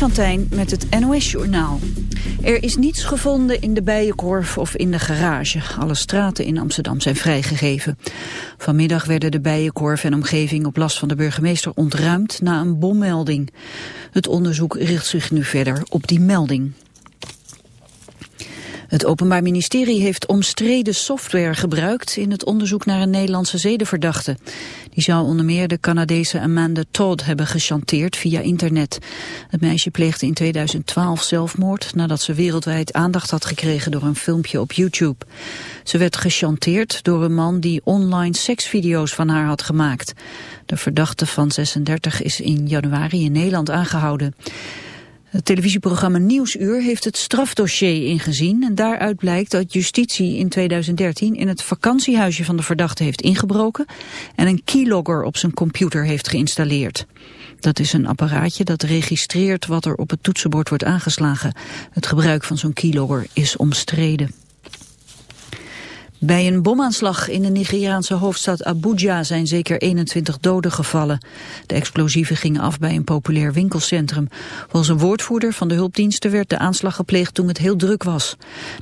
van Tijn met het NOS-journaal. Er is niets gevonden in de bijenkorf of in de garage. Alle straten in Amsterdam zijn vrijgegeven. Vanmiddag werden de bijenkorf en omgeving op last van de burgemeester ontruimd na een bommelding. Het onderzoek richt zich nu verder op die melding. Het Openbaar Ministerie heeft omstreden software gebruikt in het onderzoek naar een Nederlandse zedenverdachte. Die zou onder meer de Canadese Amanda Todd hebben gechanteerd via internet. Het meisje pleegde in 2012 zelfmoord nadat ze wereldwijd aandacht had gekregen door een filmpje op YouTube. Ze werd gechanteerd door een man die online seksvideo's van haar had gemaakt. De verdachte van 36 is in januari in Nederland aangehouden. Het televisieprogramma Nieuwsuur heeft het strafdossier ingezien en daaruit blijkt dat justitie in 2013 in het vakantiehuisje van de verdachte heeft ingebroken en een keylogger op zijn computer heeft geïnstalleerd. Dat is een apparaatje dat registreert wat er op het toetsenbord wordt aangeslagen. Het gebruik van zo'n keylogger is omstreden. Bij een bomaanslag in de Nigeriaanse hoofdstad Abuja zijn zeker 21 doden gevallen. De explosieven gingen af bij een populair winkelcentrum. Volgens een woordvoerder van de hulpdiensten werd de aanslag gepleegd toen het heel druk was.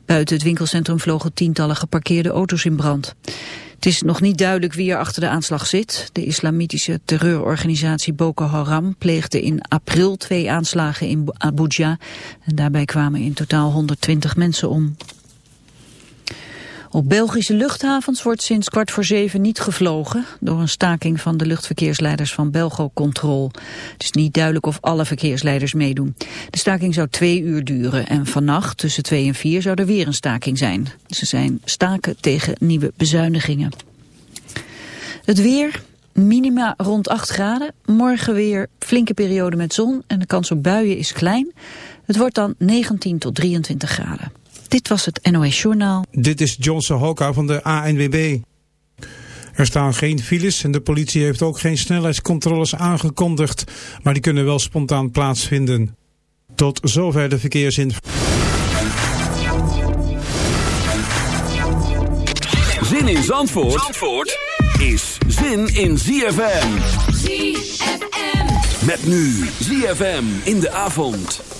Buiten het winkelcentrum vlogen tientallen geparkeerde auto's in brand. Het is nog niet duidelijk wie er achter de aanslag zit. De islamitische terreurorganisatie Boko Haram pleegde in april twee aanslagen in Abuja. En daarbij kwamen in totaal 120 mensen om. Op Belgische luchthavens wordt sinds kwart voor zeven niet gevlogen... door een staking van de luchtverkeersleiders van Belgocontrol. Het is niet duidelijk of alle verkeersleiders meedoen. De staking zou twee uur duren en vannacht tussen twee en vier zou er weer een staking zijn. Ze zijn staken tegen nieuwe bezuinigingen. Het weer, minima rond 8 graden. Morgen weer flinke periode met zon en de kans op buien is klein. Het wordt dan 19 tot 23 graden. Dit was het NOS Journaal. Dit is Johnson Hoka van de ANWB. Er staan geen files en de politie heeft ook geen snelheidscontroles aangekondigd, maar die kunnen wel spontaan plaatsvinden. Tot zover de verkeersinformatie. Zin in Zandvoort, Zandvoort is zin in ZFM. ZFM. Met nu ZFM in de avond.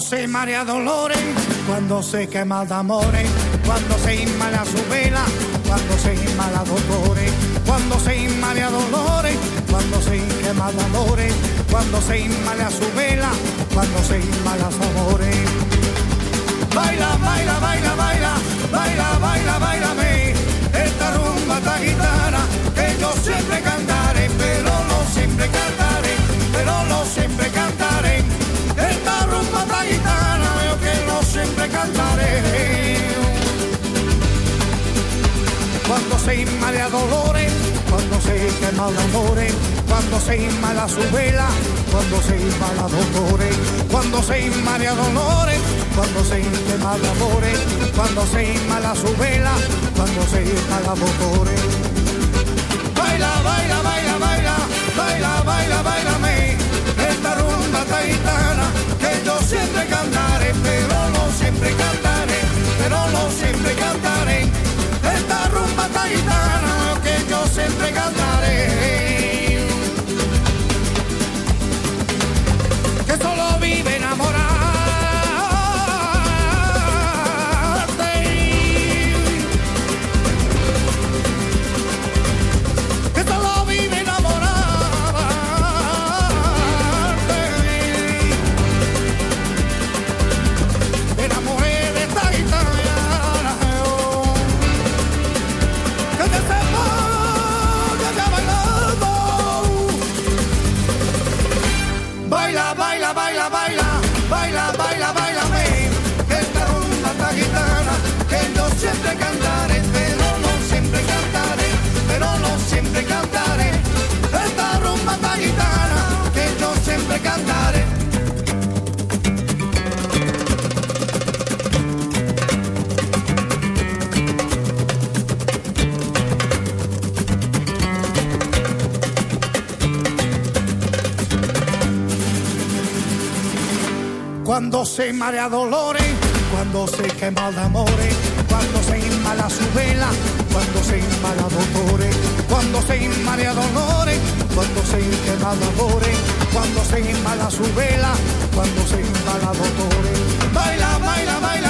Cuando se marea dolores, cuando se quema de amores, cuando se inmala su vela, cuando se inmala dolores, cuando se inmala dolores, cuando se quema de cuando se inmala su vela, cuando se inmala su amores. Baila, baila, baila, baila, baila, baila, baila, Cuando se inmala dolores, cuando se quema amores, cuando se inmala su vela, cuando se inmala dolores, cuando se inmala dolores, cuando se quema amores, cuando se inmala su vela, cuando se inmala dolores. Baila, baila, baila, baila, baila, baila, baila, me esta rumba taitana que yo siempre cantaré, gaitana, lo que yo siempre cantaba. Cuando se marea dolores, cuando se quema de amores, cuando se inmala su vela, cuando se inmala dolores, cuando se inmala dolores, cuando se quema de amores, cuando se inmala su vela, cuando se inmala dolores. Baila, baila, baila,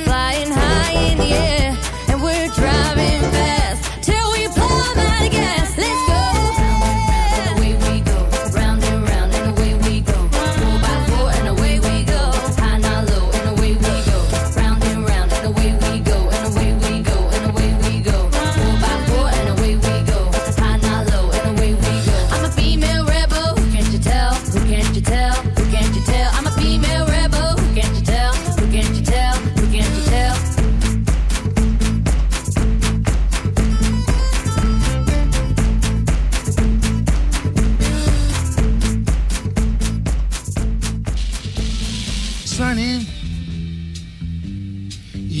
flying high in the air, and we're driving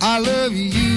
I love you.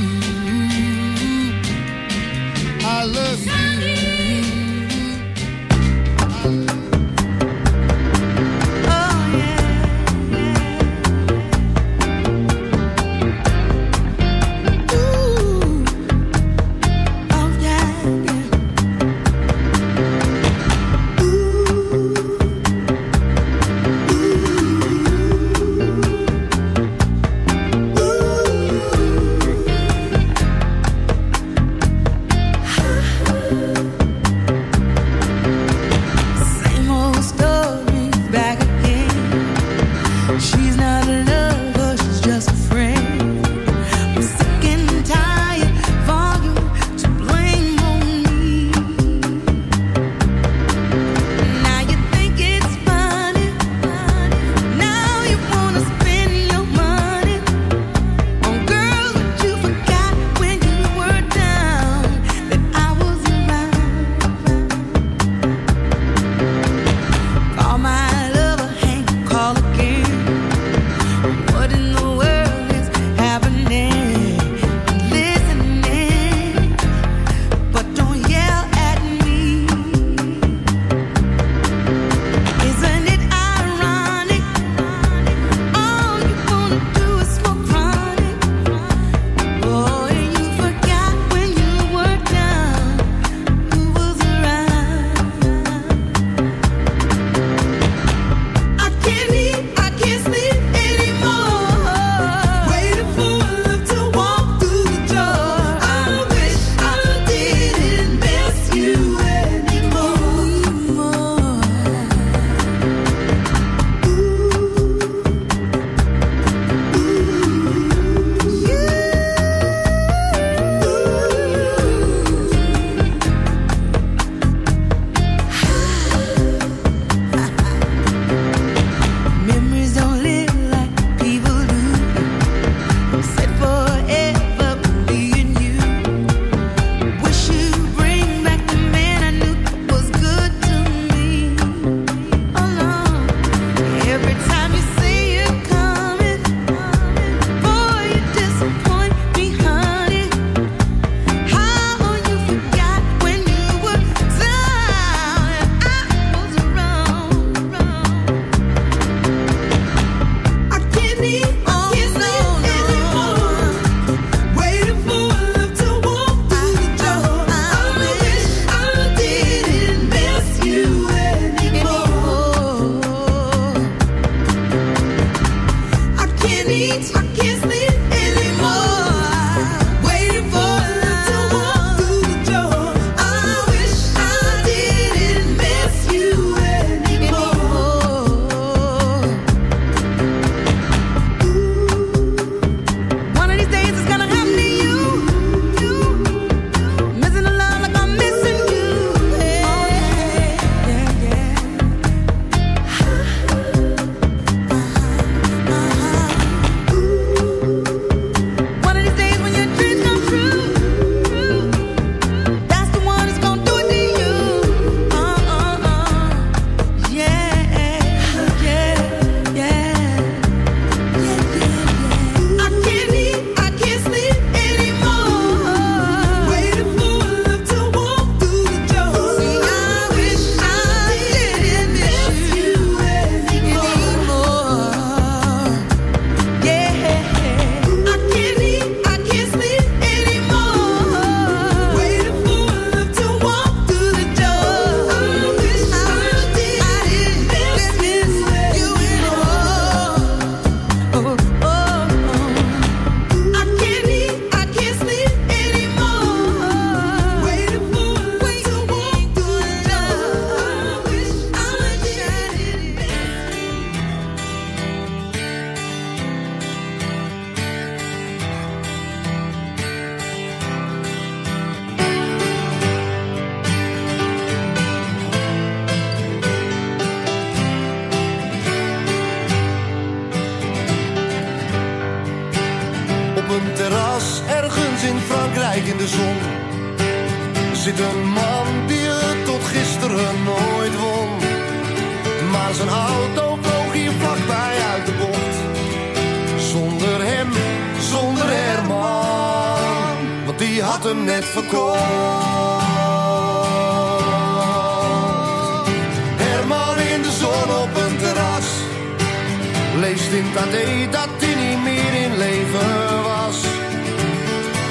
vindt dat hij dat hij niet meer in leven was.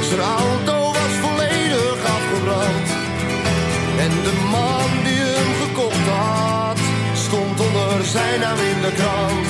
Zijn auto was volledig afgebrand. En de man die hem gekocht had, stond onder zijn naam in de krant.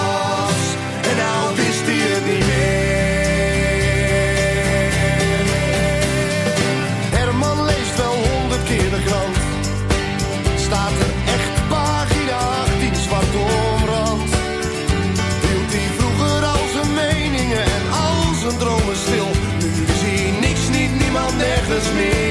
as me.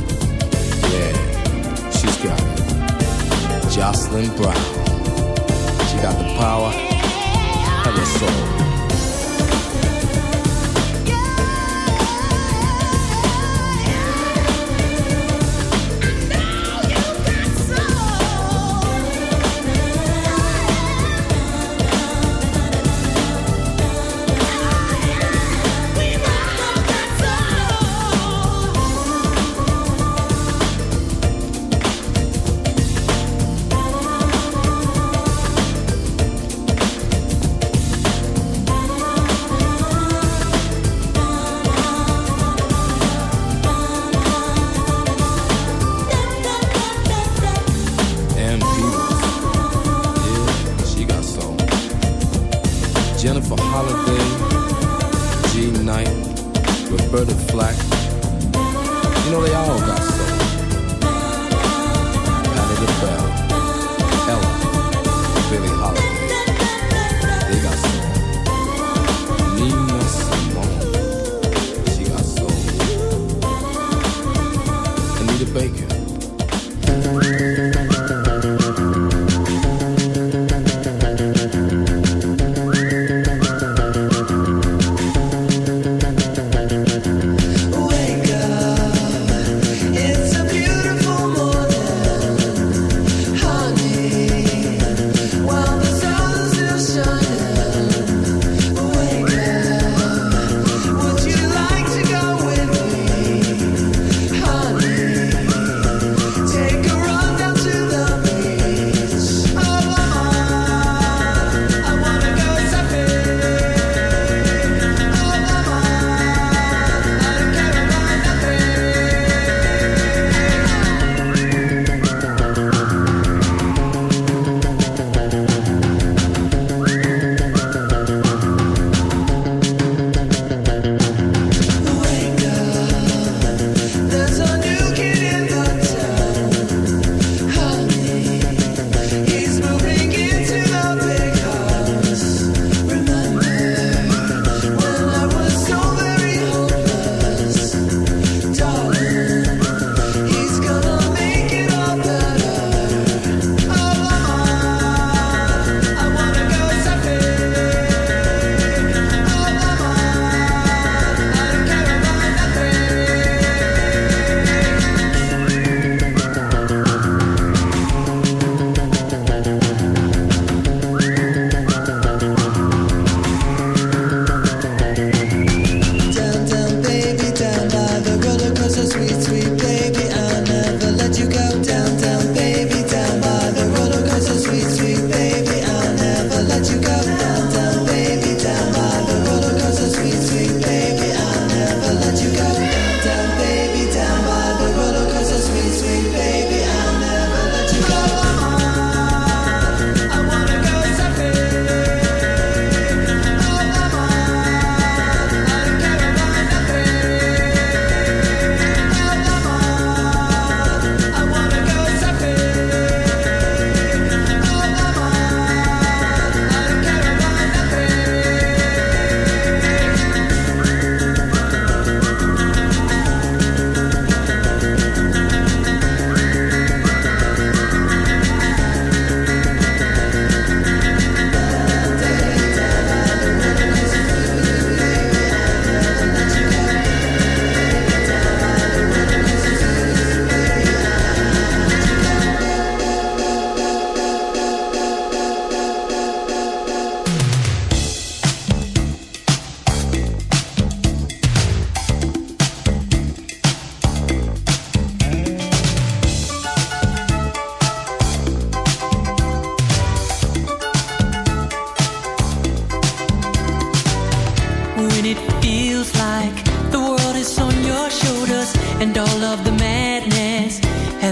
she's got it. Jocelyn Brown, she got the power of her soul. Roberta Flack. You know they all got soul. Patti LaBelle,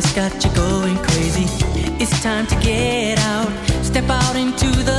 has got you going crazy. It's time to get out, step out into the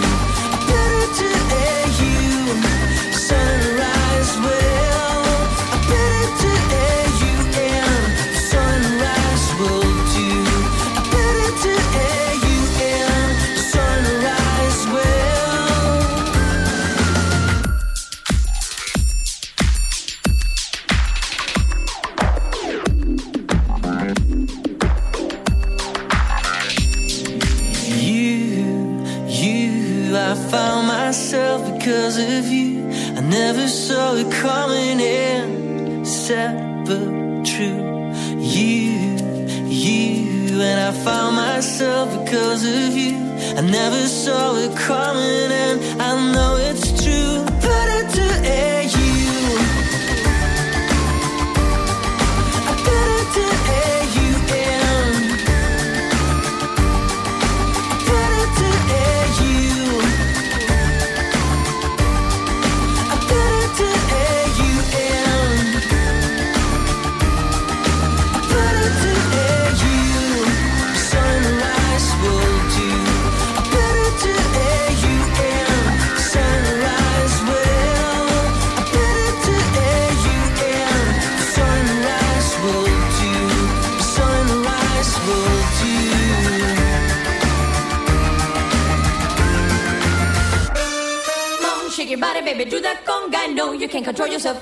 Because of you. I never saw it coming in. Sad but true. You, you. And I found myself because of you. I never saw it coming and I know it's